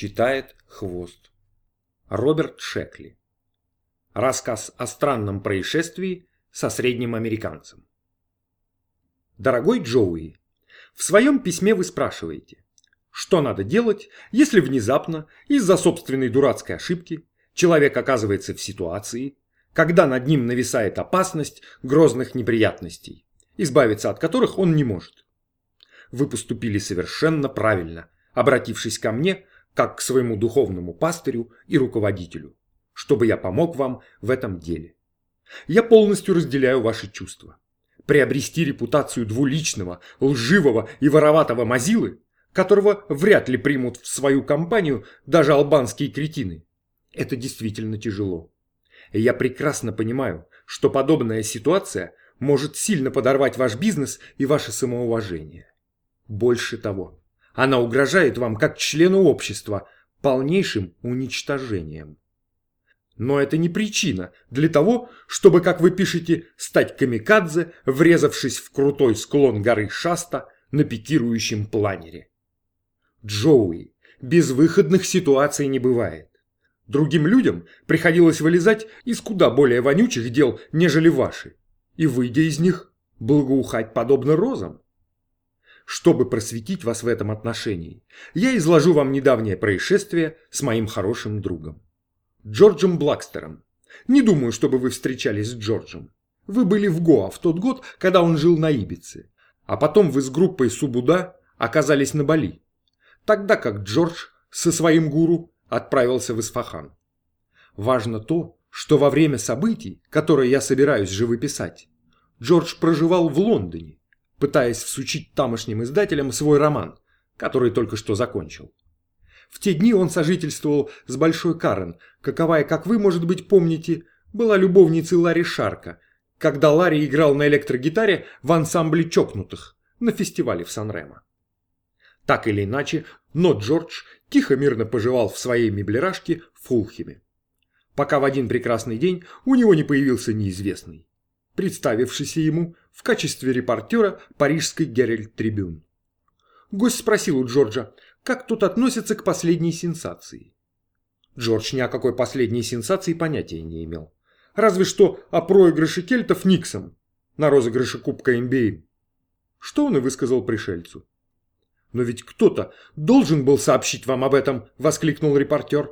Читает Хвост. Роберт Шекли. Рассказ о странном происшествии со средним американцем. Дорогой Джоуи, в своем письме вы спрашиваете, что надо делать, если внезапно, из-за собственной дурацкой ошибки, человек оказывается в ситуации, когда над ним нависает опасность грозных неприятностей, избавиться от которых он не может. Вы поступили совершенно правильно, обратившись ко мне как к своему духовному пастырю и руководителю, чтобы я помог вам в этом деле. Я полностью разделяю ваши чувства. Приобрести репутацию двуличного, лживого и вороватого мазилы, которого вряд ли примут в свою компанию даже албанские кретины, это действительно тяжело. Я прекрасно понимаю, что подобная ситуация может сильно подорвать ваш бизнес и ваше самоуважение. Больше того, она угрожает вам как члену общества полнейшим уничтожением. Но это не причина для того, чтобы, как вы пишете, стать камикадзе, врезавшись в крутой склон горы Шаста на пикирующем планере. Джоуи, безвыходных ситуаций не бывает. Другим людям приходилось вылезать из куда более вонючих дел, нежели ваши, и, выйдя из них, благоухать подобно розам. Чтобы просветить вас в этом отношении, я изложу вам недавнее происшествие с моим хорошим другом. Джорджем Блакстером. Не думаю, чтобы вы встречались с Джорджем. Вы были в Гоа в тот год, когда он жил на Ибице. А потом вы с группой Субуда оказались на Бали. Тогда как Джордж со своим гуру отправился в Исфахан. Важно то, что во время событий, которые я собираюсь живописать, Джордж проживал в Лондоне пытаясь всучить тамошним издателям свой роман, который только что закончил. В те дни он сожительствовал с Большой Карен, каковая, как вы, может быть, помните, была любовницей Ларри Шарка, когда Ларри играл на электрогитаре в ансамбле чокнутых на фестивале в Сан-Ремо. Так или иначе, но Джордж тихо-мирно поживал в своей меблерашке в Фулхеме. Пока в один прекрасный день у него не появился неизвестный представившийся ему в качестве репортера парижской Геральт Трибюн. Гость спросил у Джорджа, как тот относится к последней сенсации. Джордж ни о какой последней сенсации понятия не имел. Разве что о проигрыше кельтов Никсом на розыгрыше Кубка НБА. Что он и высказал пришельцу. «Но ведь кто-то должен был сообщить вам об этом», – воскликнул репортер.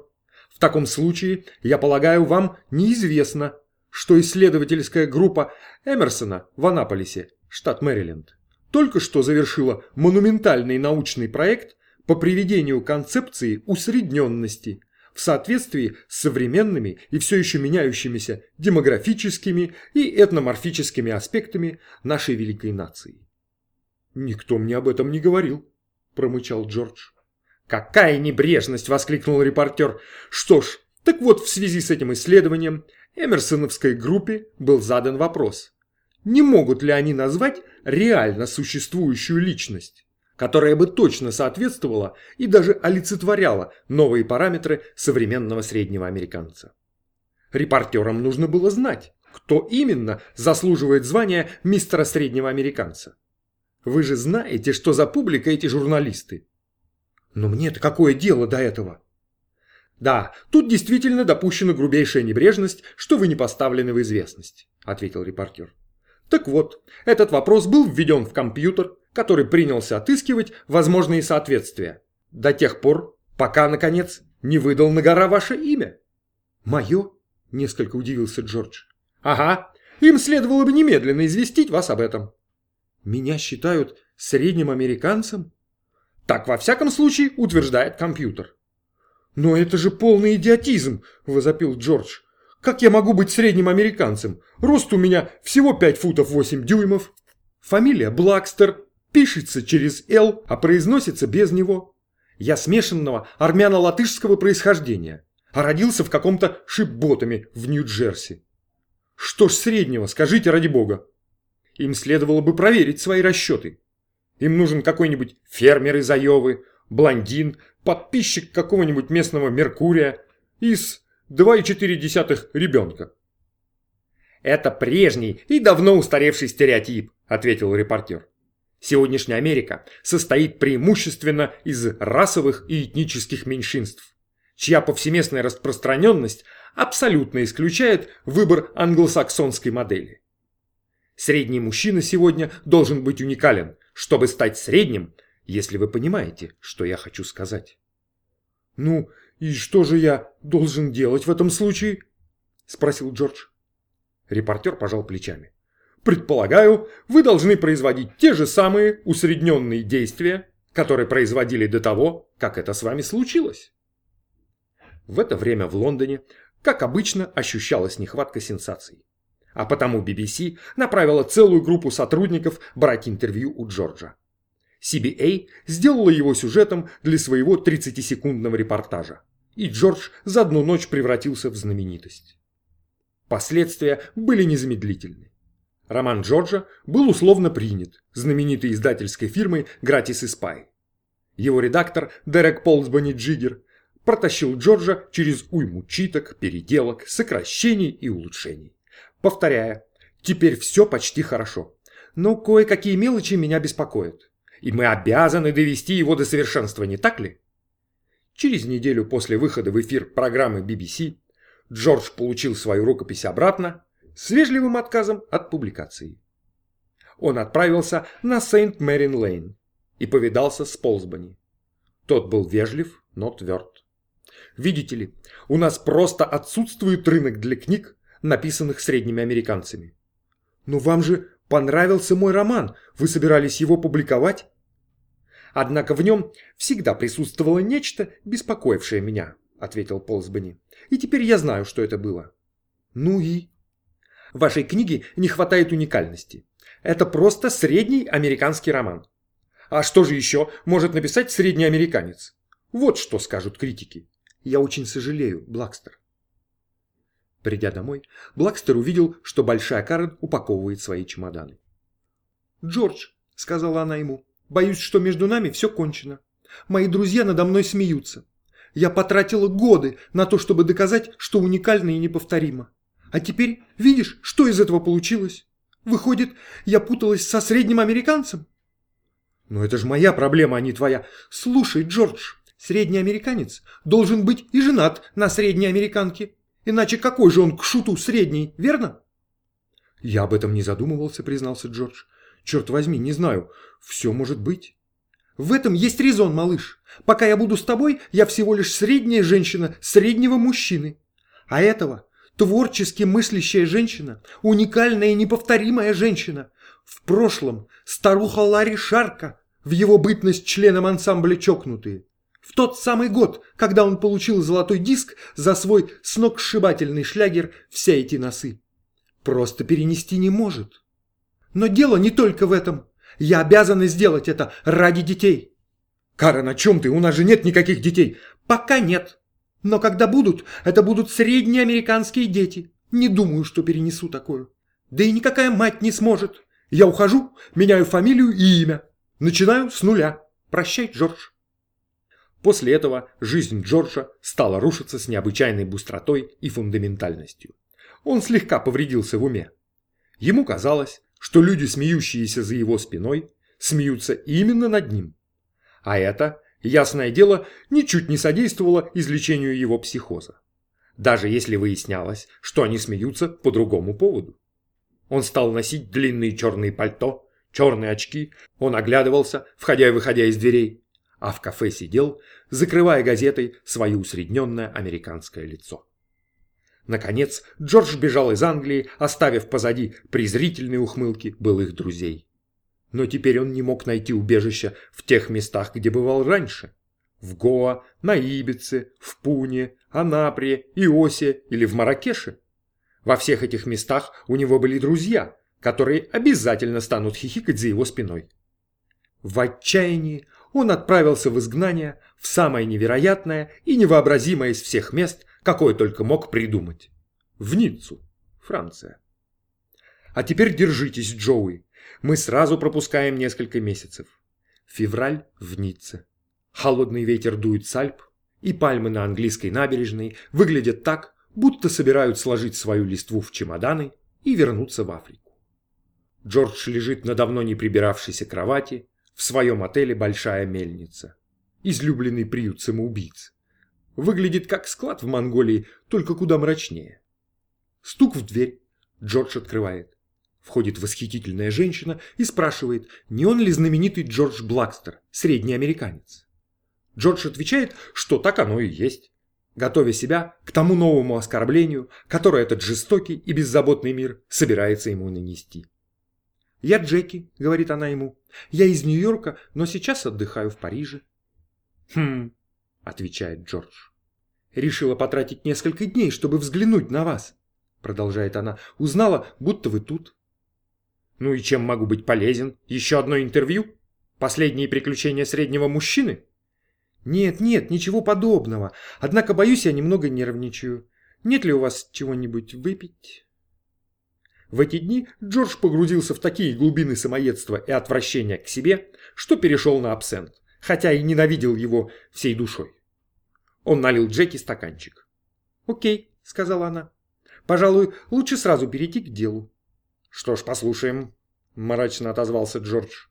«В таком случае, я полагаю, вам неизвестно, что исследовательская группа Эмерсона в Анаполисе, штат Мэриленд, только что завершила монументальный научный проект по приведению концепции усредненности в соответствии с современными и все еще меняющимися демографическими и этноморфическими аспектами нашей великой нации. «Никто мне об этом не говорил», – промычал Джордж. «Какая небрежность!» – воскликнул репортер. «Что ж, так вот, в связи с этим исследованием Эмерсоновской группе был задан вопрос, не могут ли они назвать реально существующую личность, которая бы точно соответствовала и даже олицетворяла новые параметры современного среднего американца. Репортерам нужно было знать, кто именно заслуживает звания мистера среднего американца. Вы же знаете, что за публика эти журналисты. Но мне-то какое дело до этого? «Да, тут действительно допущена грубейшая небрежность, что вы не поставлены в известность», – ответил репортер. Так вот, этот вопрос был введен в компьютер, который принялся отыскивать возможные соответствия. До тех пор, пока, наконец, не выдал на гора ваше имя. «Мое?» – несколько удивился Джордж. «Ага, им следовало бы немедленно известить вас об этом». «Меня считают средним американцем?» «Так, во всяком случае, утверждает компьютер». «Но это же полный идиотизм!» – возопил Джордж. «Как я могу быть средним американцем? Рост у меня всего 5 футов 8 дюймов. Фамилия Блакстер, пишется через «Л», а произносится без него. Я смешанного армяно-латышского происхождения, а родился в каком-то шипботами в Нью-Джерси. Что ж среднего, скажите ради бога. Им следовало бы проверить свои расчеты. Им нужен какой-нибудь фермер из Айовы, блондин, подписчик какого-нибудь местного Меркурия из 2,4 ребенка. «Это прежний и давно устаревший стереотип», – ответил репортер. Сегодняшняя Америка состоит преимущественно из расовых и этнических меньшинств, чья повсеместная распространенность абсолютно исключает выбор англосаксонской модели. Средний мужчина сегодня должен быть уникален, чтобы стать средним, если вы понимаете, что я хочу сказать. «Ну, и что же я должен делать в этом случае?» – спросил Джордж. Репортер пожал плечами. Предполагаю, вы должны производить те же самые усредненные действия, которые производили до того, как это с вами случилось. В это время в Лондоне, как обычно, ощущалась нехватка сенсаций. А потому BBC направила целую группу сотрудников брать интервью у Джорджа. CBA сделала его сюжетом для своего 30-секундного репортажа. И Джордж за одну ночь превратился в знаменитость. Последствия были незамедлительны. Роман Джорджа был условно принят знаменитой издательской фирмой Gratis и Spy. Его редактор Дерек Полсбони Джиггер протащил Джорджа через уйму читок, переделок, сокращений и улучшений. Повторяя, теперь все почти хорошо. Но кое-какие мелочи меня беспокоят. И мы обязаны довести его до совершенства, не так ли? Через неделю после выхода в эфир программы BBC Джордж получил свою рукопись обратно с вежливым отказом от публикации. Он отправился на Сент-Мэрин-Лейн и повидался с Полсбани. Тот был вежлив, но тверд. Видите ли, у нас просто отсутствует рынок для книг, написанных средними американцами. Но вам же понравился мой роман, вы собирались его публиковать? Однако в нем всегда присутствовало нечто, беспокоившее меня, ответил Полсбани. И теперь я знаю, что это было. Ну и? В вашей книге не хватает уникальности. Это просто средний американский роман. А что же еще может написать средний американец? Вот что скажут критики. Я очень сожалею, Блакстер. Придя домой, Блакстер увидел, что Большая Карен упаковывает свои чемоданы. «Джордж», — сказала она ему, — «боюсь, что между нами все кончено. Мои друзья надо мной смеются. Я потратила годы на то, чтобы доказать, что уникально и неповторимо. А теперь видишь, что из этого получилось? Выходит, я путалась со средним американцем? Но это же моя проблема, а не твоя. Слушай, Джордж, средний американец должен быть и женат на средней американке. Иначе какой же он к шуту средний, верно? Я об этом не задумывался, признался Джордж. Черт возьми, не знаю. Все может быть. В этом есть резон, малыш. Пока я буду с тобой, я всего лишь средняя женщина среднего мужчины. А этого Творчески мыслящая женщина, уникальная и неповторимая женщина. В прошлом старуха Ларри Шарка, в его бытность членом ансамбля «Чокнутые». В тот самый год, когда он получил золотой диск за свой сногсшибательный шлягер «Все эти носы». Просто перенести не может. Но дело не только в этом. Я обязана сделать это ради детей. Карен, о чем ты? У нас же нет никаких детей. Пока нет. Но когда будут, это будут средние американские дети. Не думаю, что перенесу такое. Да и никакая мать не сможет. Я ухожу, меняю фамилию и имя. Начинаю с нуля. Прощай, Джордж. После этого жизнь Джорджа стала рушиться с необычайной быстротой и фундаментальностью. Он слегка повредился в уме. Ему казалось, что люди, смеющиеся за его спиной, смеются именно над ним. А это ясное дело, ничуть не содействовало излечению его психоза. Даже если выяснялось, что они смеются по другому поводу. Он стал носить длинные черные пальто, черные очки, он оглядывался, входя и выходя из дверей, а в кафе сидел, закрывая газетой свое усредненное американское лицо. Наконец, Джордж бежал из Англии, оставив позади презрительные ухмылки былых друзей. Но теперь он не мог найти убежища в тех местах, где бывал раньше. В Гоа, на Ибице, в Пуне, Анапре, Иосе или в Маракеше. Во всех этих местах у него были друзья, которые обязательно станут хихикать за его спиной. В отчаянии он отправился в изгнание в самое невероятное и невообразимое из всех мест, какое только мог придумать. В Ниццу, Франция. А теперь держитесь, Джоуи. Мы сразу пропускаем несколько месяцев. Февраль в Ницце. Холодный ветер дует с Альп, и пальмы на английской набережной выглядят так, будто собирают сложить свою листву в чемоданы и вернуться в Африку. Джордж лежит на давно не прибиравшейся кровати в своем отеле «Большая мельница». Излюбленный приют самоубийц. Выглядит как склад в Монголии, только куда мрачнее. Стук в дверь. Джордж открывает. Входит восхитительная женщина и спрашивает, не он ли знаменитый Джордж Блакстер, средний американец. Джордж отвечает, что так оно и есть, готовя себя к тому новому оскорблению, которое этот жестокий и беззаботный мир собирается ему нанести. «Я Джеки», — говорит она ему. «Я из Нью-Йорка, но сейчас отдыхаю в Париже». «Хм», — отвечает Джордж. «Решила потратить несколько дней, чтобы взглянуть на вас», — продолжает она. «Узнала, будто вы тут». «Ну и чем могу быть полезен? Еще одно интервью? Последние приключения среднего мужчины?» «Нет, нет, ничего подобного. Однако, боюсь, я немного нервничаю. Нет ли у вас чего-нибудь выпить?» В эти дни Джордж погрузился в такие глубины самоедства и отвращения к себе, что перешел на абсент, хотя и ненавидел его всей душой. Он налил Джеки стаканчик. «Окей», — сказала она. «Пожалуй, лучше сразу перейти к делу». «Что ж, послушаем», — мрачно отозвался Джордж.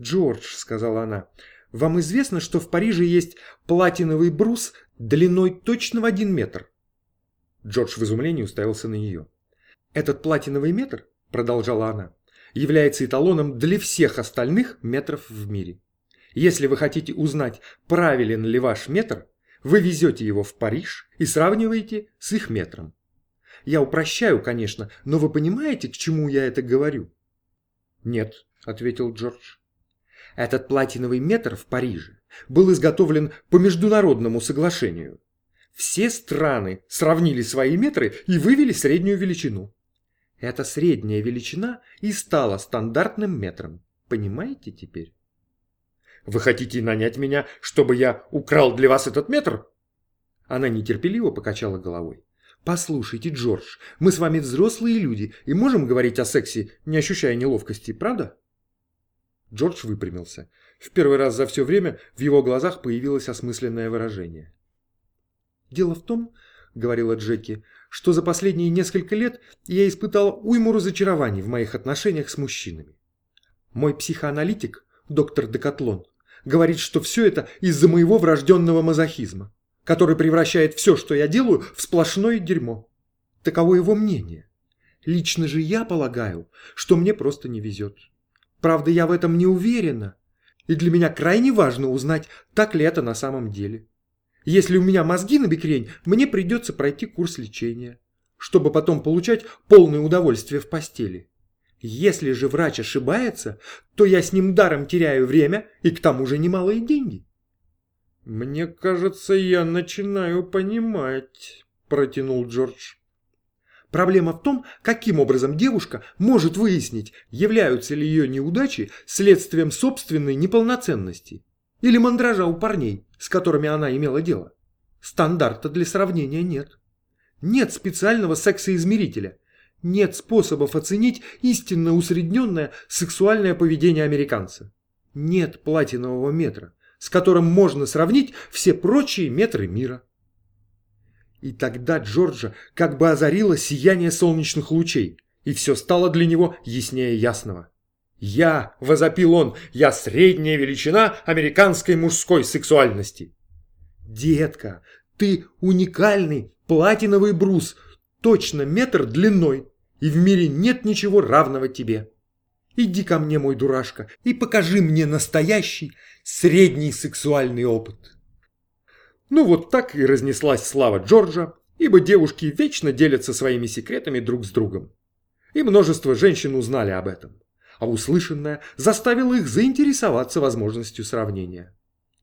«Джордж», — сказала она, — «вам известно, что в Париже есть платиновый брус длиной точно в один метр?» Джордж в изумлении уставился на нее. Этот платиновый метр, продолжала она, является эталоном для всех остальных метров в мире. Если вы хотите узнать, правилен ли ваш метр, вы везете его в Париж и сравниваете с их метром. Я упрощаю, конечно, но вы понимаете, к чему я это говорю? Нет, ответил Джордж. Этот платиновый метр в Париже был изготовлен по международному соглашению. Все страны сравнили свои метры и вывели среднюю величину. Эта средняя величина и стала стандартным метром. Понимаете теперь? Вы хотите нанять меня, чтобы я украл для вас этот метр? Она нетерпеливо покачала головой. Послушайте, Джордж, мы с вами взрослые люди и можем говорить о сексе, не ощущая неловкости, правда? Джордж выпрямился. В первый раз за все время в его глазах появилось осмысленное выражение. Дело в том, говорила Джеки, что за последние несколько лет я испытала уйму разочарований в моих отношениях с мужчинами. Мой психоаналитик, доктор Декатлон, говорит, что все это из-за моего врожденного мазохизма, который превращает все, что я делаю, в сплошное дерьмо. Таково его мнение. Лично же я полагаю, что мне просто не везет. Правда, я в этом не уверена, и для меня крайне важно узнать, так ли это на самом деле. Если у меня мозги на бекрень, мне придется пройти курс лечения, чтобы потом получать полное удовольствие в постели. Если же врач ошибается, то я с ним даром теряю время и к тому же немалые деньги. «Мне кажется, я начинаю понимать», – протянул Джордж. Проблема в том, каким образом девушка может выяснить, являются ли ее неудачи следствием собственной неполноценности или мандража у парней, с которыми она имела дело. Стандарта для сравнения нет. Нет специального сексоизмерителя. Нет способов оценить истинно усредненное сексуальное поведение американца. Нет платинового метра, с которым можно сравнить все прочие метры мира. И тогда Джорджа как бы озарило сияние солнечных лучей, и все стало для него яснее ясного. «Я», — возопил он, — «я средняя величина американской мужской сексуальности». «Детка, ты уникальный платиновый брус, точно метр длиной, и в мире нет ничего равного тебе. Иди ко мне, мой дурашка, и покажи мне настоящий средний сексуальный опыт». Ну вот так и разнеслась слава Джорджа, ибо девушки вечно делятся своими секретами друг с другом. И множество женщин узнали об этом а услышанное заставило их заинтересоваться возможностью сравнения.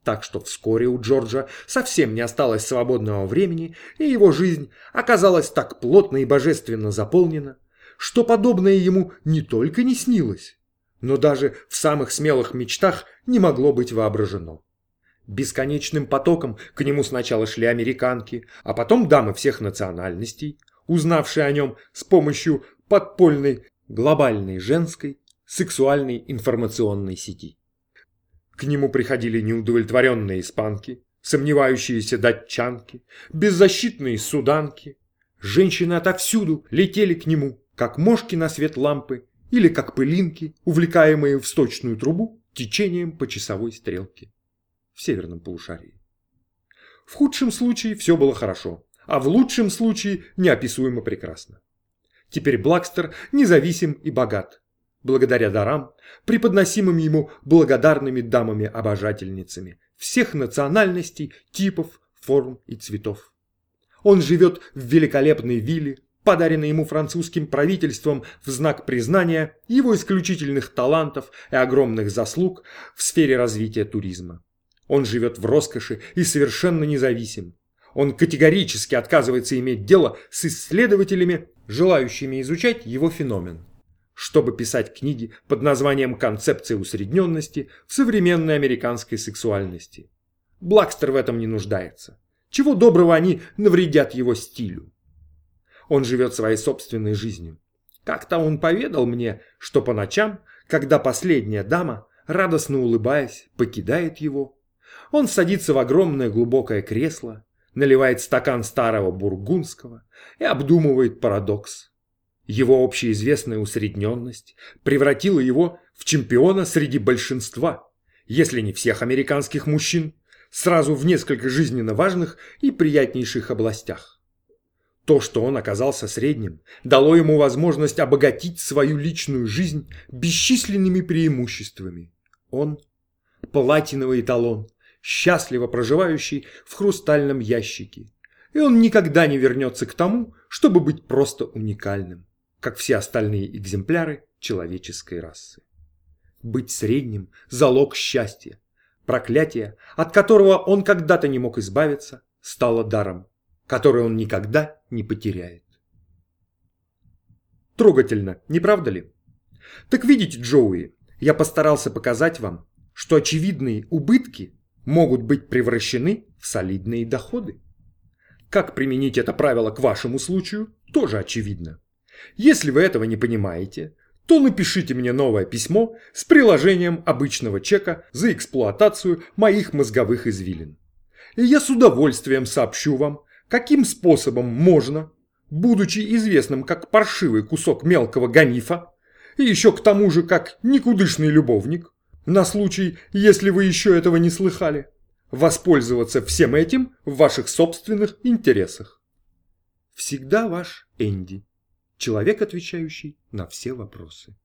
Так что вскоре у Джорджа совсем не осталось свободного времени, и его жизнь оказалась так плотно и божественно заполнена, что подобное ему не только не снилось, но даже в самых смелых мечтах не могло быть воображено. Бесконечным потоком к нему сначала шли американки, а потом дамы всех национальностей, узнавшие о нем с помощью подпольной глобальной женской сексуальной информационной сети. К нему приходили неудовлетворенные испанки, сомневающиеся датчанки, беззащитные суданки. Женщины отовсюду летели к нему, как мошки на свет лампы, или как пылинки, увлекаемые в сточную трубу течением по часовой стрелке в северном полушарии. В худшем случае все было хорошо, а в лучшем случае неописуемо прекрасно. Теперь Блакстер независим и богат, благодаря дарам, преподносимым ему благодарными дамами-обожательницами всех национальностей, типов, форм и цветов. Он живет в великолепной вилле, подаренной ему французским правительством в знак признания его исключительных талантов и огромных заслуг в сфере развития туризма. Он живет в роскоши и совершенно независим. Он категорически отказывается иметь дело с исследователями, желающими изучать его феномен. Чтобы писать книги под названием «Концепция усредненности в современной американской сексуальности». Блакстер в этом не нуждается. Чего доброго они навредят его стилю. Он живет своей собственной жизнью. Как-то он поведал мне, что по ночам, когда последняя дама, радостно улыбаясь, покидает его, он садится в огромное глубокое кресло, наливает стакан старого бургундского и обдумывает парадокс. Его общеизвестная усредненность превратила его в чемпиона среди большинства, если не всех американских мужчин, сразу в несколько жизненно важных и приятнейших областях. То, что он оказался средним, дало ему возможность обогатить свою личную жизнь бесчисленными преимуществами. Он – платиновый эталон, счастливо проживающий в хрустальном ящике. И он никогда не вернется к тому, чтобы быть просто уникальным, как все остальные экземпляры человеческой расы. Быть средним – залог счастья. Проклятие, от которого он когда-то не мог избавиться, стало даром, который он никогда не потеряет. Трогательно, не правда ли? Так видите, Джоуи, я постарался показать вам, что очевидные убытки могут быть превращены в солидные доходы. Как применить это правило к вашему случаю, тоже очевидно. Если вы этого не понимаете, то напишите мне новое письмо с приложением обычного чека за эксплуатацию моих мозговых извилин. И я с удовольствием сообщу вам, каким способом можно, будучи известным как паршивый кусок мелкого ганифа, и еще к тому же как никудышный любовник, на случай, если вы еще этого не слыхали, воспользоваться всем этим в ваших собственных интересах. Всегда ваш Энди, человек, отвечающий на все вопросы.